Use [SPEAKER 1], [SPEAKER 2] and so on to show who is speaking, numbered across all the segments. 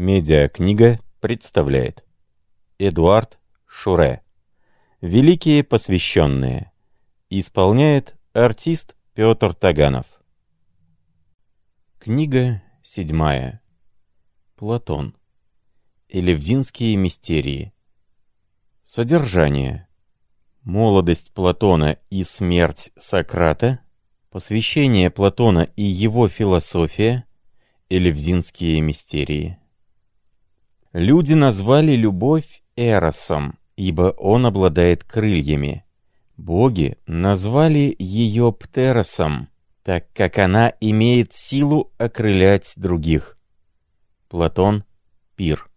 [SPEAKER 1] Медиакнига представляет Эдуард Шуре. Великие посвященные. Исполняет артист Петр Таганов. Книга седьмая. Платон. Элевдинские мистерии. Содержание. Молодость Платона и смерть Сократа. Посвящение Платона и его философия. Элевзинские мистерии Люди назвали любовь Эросом, ибо он обладает крыльями. Боги назвали ее Птеросом, так как она имеет силу окрылять других. Платон, Пир.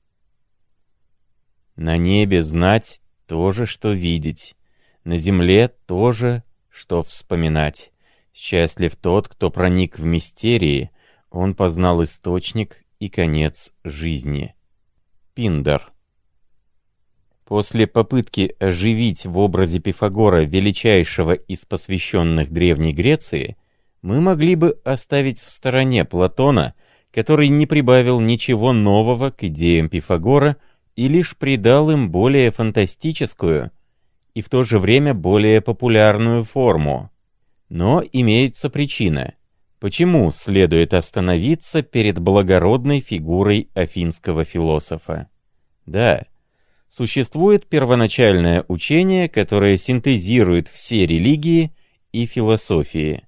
[SPEAKER 1] На небе знать то же, что видеть, на земле то же, что вспоминать. Счастлив тот, кто проник в мистерии, он познал источник и конец жизни. Пиндер. После попытки оживить в образе Пифагора величайшего из посвященных Древней Греции, мы могли бы оставить в стороне Платона, который не прибавил ничего нового к идеям Пифагора и лишь придал им более фантастическую и в то же время более популярную форму. Но имеется причина — Почему следует остановиться перед благородной фигурой афинского философа? Да, существует первоначальное учение, которое синтезирует все религии и философии.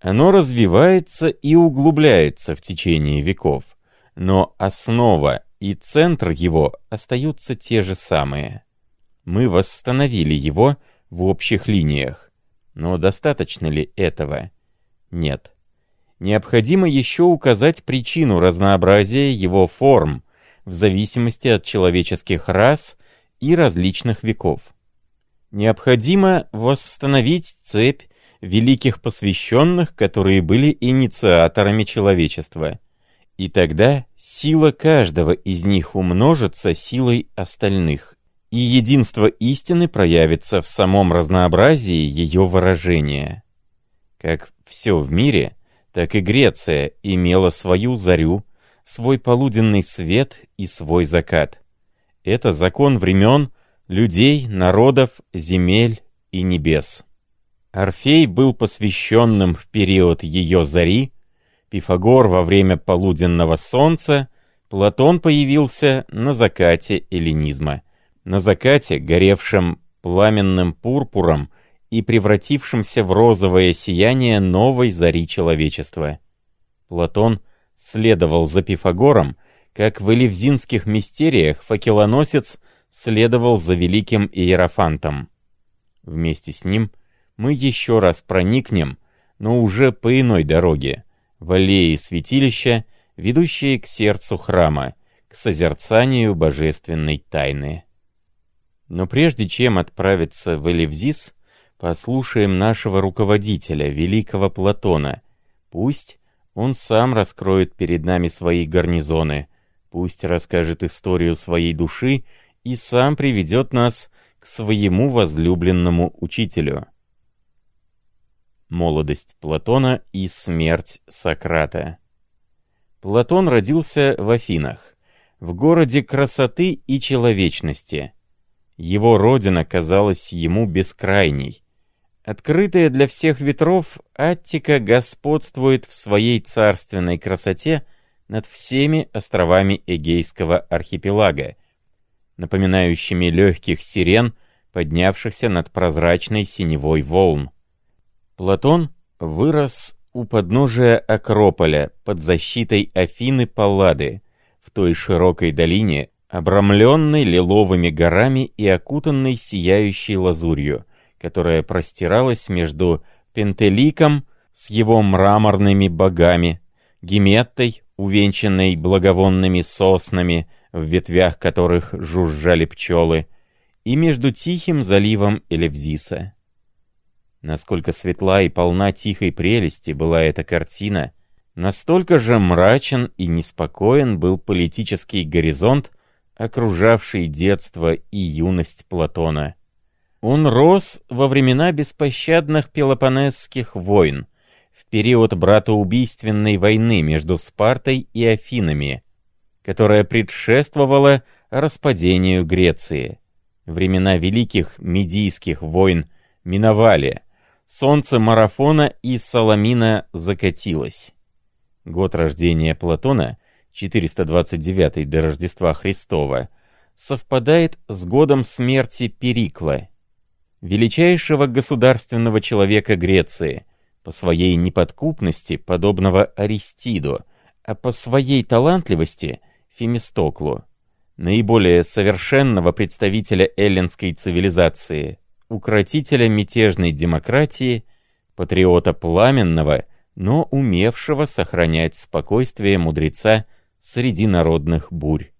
[SPEAKER 1] Оно развивается и углубляется в течение веков, но основа и центр его остаются те же самые. Мы восстановили его в общих линиях. Но достаточно ли этого? Нет необходимо еще указать причину разнообразия его форм в зависимости от человеческих рас и различных веков. Необходимо восстановить цепь великих посвященных, которые были инициаторами человечества. И тогда сила каждого из них умножится силой остальных, и единство истины проявится в самом разнообразии ее выражения. Как все в мире — так и Греция имела свою зарю, свой полуденный свет и свой закат. Это закон времен, людей, народов, земель и небес. Орфей был посвященным в период ее зари, Пифагор во время полуденного солнца, Платон появился на закате эллинизма. На закате, горевшем пламенным пурпуром, и превратившимся в розовое сияние новой зари человечества. Платон следовал за Пифагором, как в элевзинских мистериях факелоносец следовал за великим Иерофантом. Вместе с ним мы еще раз проникнем, но уже по иной дороге, в аллеи святилища, ведущие к сердцу храма, к созерцанию божественной тайны. Но прежде чем отправиться в Элевзис, Послушаем нашего руководителя, великого Платона. Пусть он сам раскроет перед нами свои гарнизоны, пусть расскажет историю своей души и сам приведет нас к своему возлюбленному учителю. Молодость Платона и смерть Сократа Платон родился в Афинах, в городе красоты и человечности. Его родина казалась ему бескрайней, Открытая для всех ветров, Аттика господствует в своей царственной красоте над всеми островами Эгейского архипелага, напоминающими легких сирен, поднявшихся над прозрачной синевой волн. Платон вырос у подножия Акрополя под защитой Афины Паллады, в той широкой долине, обрамленной лиловыми горами и окутанной сияющей лазурью, которая простиралась между Пентеликом с его мраморными богами, Геметтой, увенчанной благовонными соснами, в ветвях которых жужжали пчелы, и между Тихим заливом Элевзиса. Насколько светла и полна тихой прелести была эта картина, настолько же мрачен и неспокоен был политический горизонт, окружавший детство и юность Платона. Он рос во времена беспощадных пелопонесских войн, в период братоубийственной войны между Спартой и Афинами. которая предшествовала распадению Греции. Времена великих медийских войн миновали. Солнце марафона и Соломина закатилось. Год рождения Платона, 429 до Рождества Христова, совпадает с годом смерти Перикла, величайшего государственного человека Греции, по своей неподкупности, подобного Аристиду, а по своей талантливости — Фемистоклу, наиболее совершенного представителя эллинской цивилизации, укротителя мятежной демократии, патриота пламенного, но умевшего сохранять спокойствие мудреца среди народных бурь.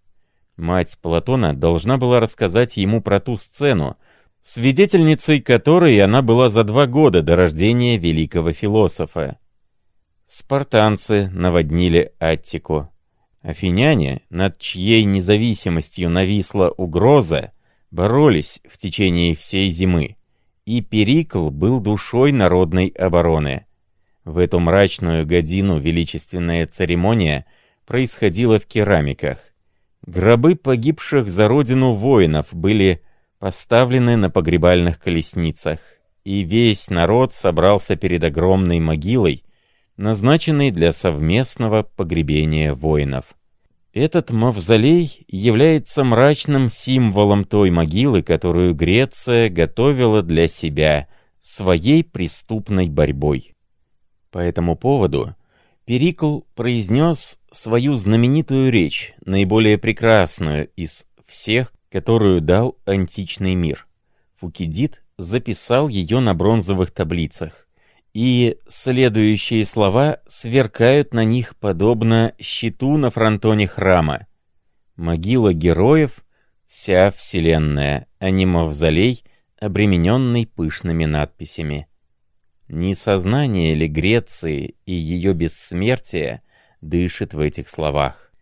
[SPEAKER 1] Мать Платона должна была рассказать ему про ту сцену, свидетельницей которой она была за два года до рождения великого философа. Спартанцы наводнили Аттику. Афиняне, над чьей независимостью нависла угроза, боролись в течение всей зимы, и Перикл был душой народной обороны. В эту мрачную годину величественная церемония происходила в керамиках. Гробы погибших за родину воинов были поставлены на погребальных колесницах, и весь народ собрался перед огромной могилой, назначенной для совместного погребения воинов. Этот мавзолей является мрачным символом той могилы, которую Греция готовила для себя своей преступной борьбой. По этому поводу Перикл произнес свою знаменитую речь, наиболее прекрасную из всех, которую дал античный мир. Фукидид записал ее на бронзовых таблицах, и следующие слова сверкают на них подобно щиту на фронтоне храма. Могила героев — вся вселенная, а не мавзолей, обремененный пышными надписями. Не сознание ли Греции и ее бессмертия дышит в этих словах?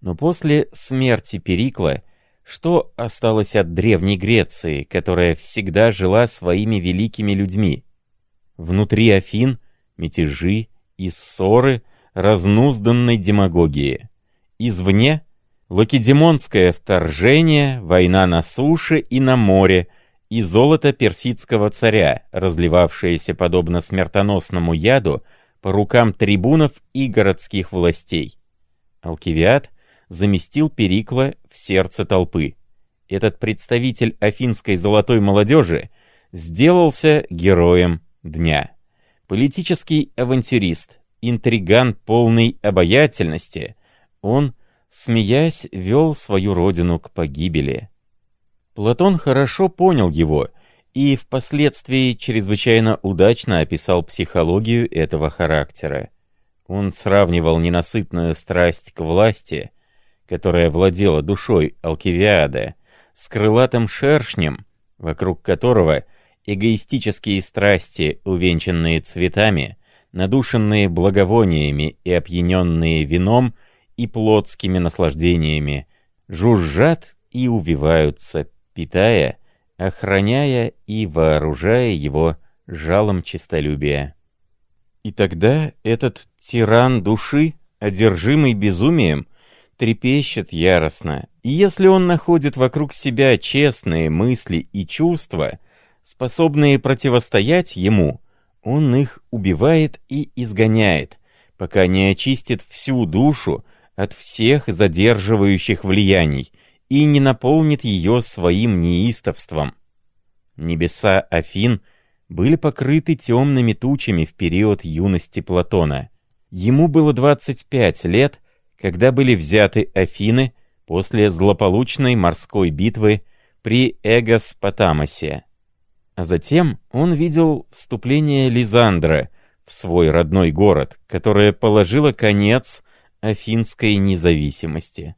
[SPEAKER 1] Но после смерти Перикла что осталось от Древней Греции, которая всегда жила своими великими людьми? Внутри Афин мятежи и ссоры разнузданной демагогии. Извне — лакедемонское вторжение, война на суше и на море — и золото персидского царя, разливавшееся подобно смертоносному яду по рукам трибунов и городских властей. Алкивиад заместил Перикла в сердце толпы. Этот представитель афинской золотой молодежи сделался героем дня. Политический авантюрист, интриган полной обаятельности, он, смеясь, вел свою родину к погибели. Платон хорошо понял его и впоследствии чрезвычайно удачно описал психологию этого характера. Он сравнивал ненасытную страсть к власти, которая владела душой Алкивиада, с крылатым шершнем, вокруг которого эгоистические страсти, увенчанные цветами, надушенные благовониями и опьяненные вином и плотскими наслаждениями, жужжат и увиваются питая, охраняя и вооружая его жалом честолюбия. И тогда этот тиран души, одержимый безумием, трепещет яростно, и если он находит вокруг себя честные мысли и чувства, способные противостоять ему, он их убивает и изгоняет, пока не очистит всю душу от всех задерживающих влияний — и не наполнит ее своим неистовством. Небеса Афин были покрыты темными тучами в период юности Платона. Ему было 25 лет, когда были взяты Афины после злополучной морской битвы при Эгоспотамосе. А затем он видел вступление Лизандра в свой родной город, которое положило конец афинской независимости.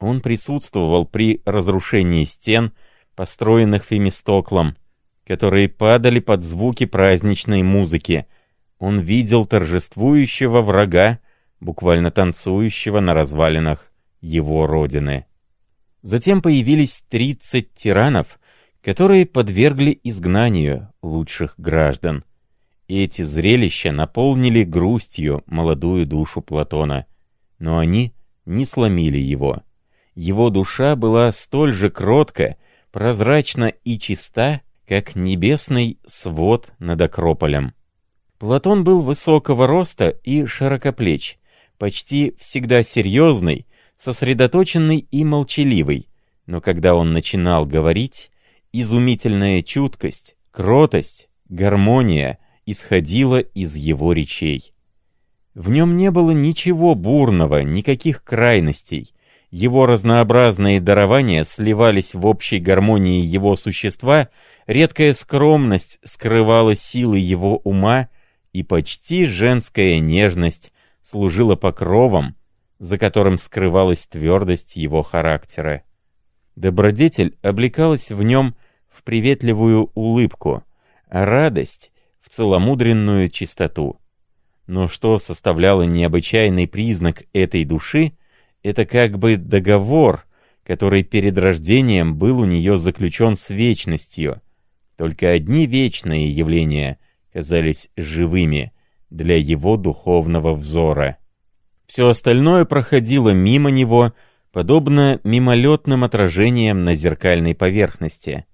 [SPEAKER 1] Он присутствовал при разрушении стен, построенных Фемистоклом, которые падали под звуки праздничной музыки. Он видел торжествующего врага, буквально танцующего на развалинах его родины. Затем появились 30 тиранов, которые подвергли изгнанию лучших граждан. Эти зрелища наполнили грустью молодую душу Платона, но они не сломили его. Его душа была столь же кротка, прозрачна и чиста, как небесный свод над Акрополем. Платон был высокого роста и широкоплеч, почти всегда серьезный, сосредоточенный и молчаливый, но когда он начинал говорить, изумительная чуткость, кротость, гармония исходила из его речей. В нем не было ничего бурного, никаких крайностей. Его разнообразные дарования сливались в общей гармонии его существа, редкая скромность скрывала силы его ума, и почти женская нежность служила покровом, за которым скрывалась твердость его характера. Добродетель облекалась в нем в приветливую улыбку, а радость — в целомудренную чистоту. Но что составляло необычайный признак этой души, это как бы договор, который перед рождением был у нее заключен с вечностью. Только одни вечные явления казались живыми для его духовного взора. Все остальное проходило мимо него, подобно мимолетным отражениям на зеркальной поверхности.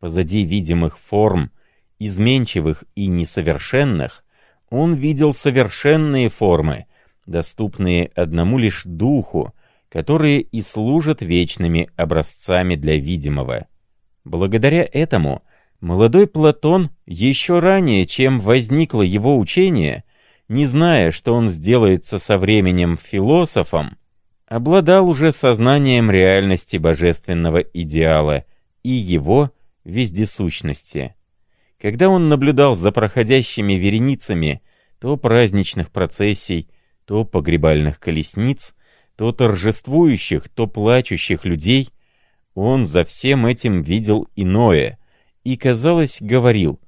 [SPEAKER 1] Позади видимых форм, изменчивых и несовершенных, он видел совершенные формы, доступные одному лишь духу, которые и служат вечными образцами для видимого. Благодаря этому молодой Платон еще ранее, чем возникло его учение, не зная, что он сделается со временем философом, обладал уже сознанием реальности божественного идеала и его вездесущности. Когда он наблюдал за проходящими вереницами то праздничных процессий, то погребальных колесниц, то торжествующих, то плачущих людей, он за всем этим видел иное и, казалось, говорил,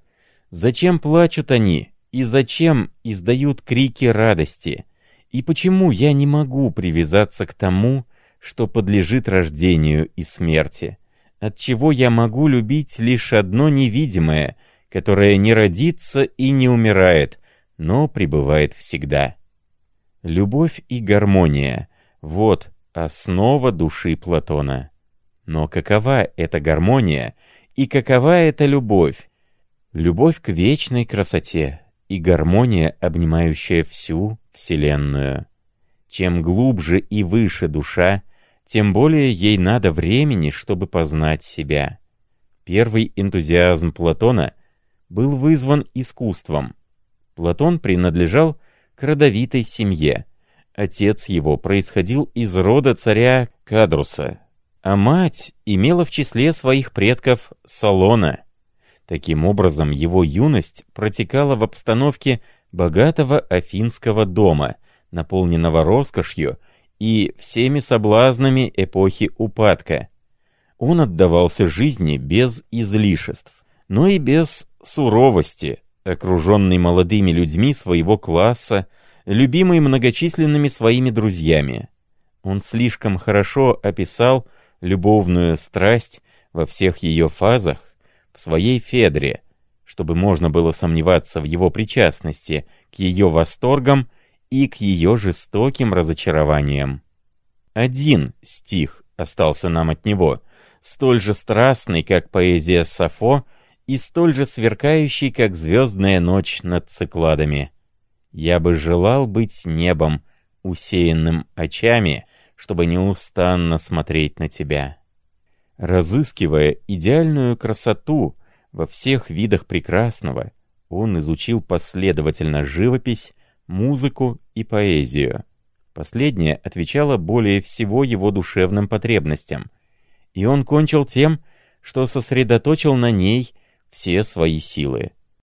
[SPEAKER 1] «Зачем плачут они, и зачем издают крики радости, и почему я не могу привязаться к тому, что подлежит рождению и смерти? Отчего я могу любить лишь одно невидимое — которая не родится и не умирает, но пребывает всегда. Любовь и гармония — вот основа души Платона. Но какова эта гармония и какова эта любовь? Любовь к вечной красоте и гармония, обнимающая всю Вселенную. Чем глубже и выше душа, тем более ей надо времени, чтобы познать себя. Первый энтузиазм Платона был вызван искусством. Платон принадлежал к родовитой семье. Отец его происходил из рода царя Кадруса, а мать имела в числе своих предков Салона. Таким образом, его юность протекала в обстановке богатого афинского дома, наполненного роскошью и всеми соблазнами эпохи упадка. Он отдавался жизни без излишеств но и без суровости, окруженный молодыми людьми своего класса, любимый многочисленными своими друзьями. Он слишком хорошо описал любовную страсть во всех ее фазах в своей Федре, чтобы можно было сомневаться в его причастности к ее восторгам и к ее жестоким разочарованиям. Один стих остался нам от него, столь же страстный, как поэзия Сафо, и столь же сверкающий, как звездная ночь над цикладами. Я бы желал быть небом, усеянным очами, чтобы неустанно смотреть на тебя. Разыскивая идеальную красоту во всех видах прекрасного, он изучил последовательно живопись, музыку и поэзию. Последняя отвечала более всего его душевным потребностям, и он кончил тем, что сосредоточил на ней все свои силы.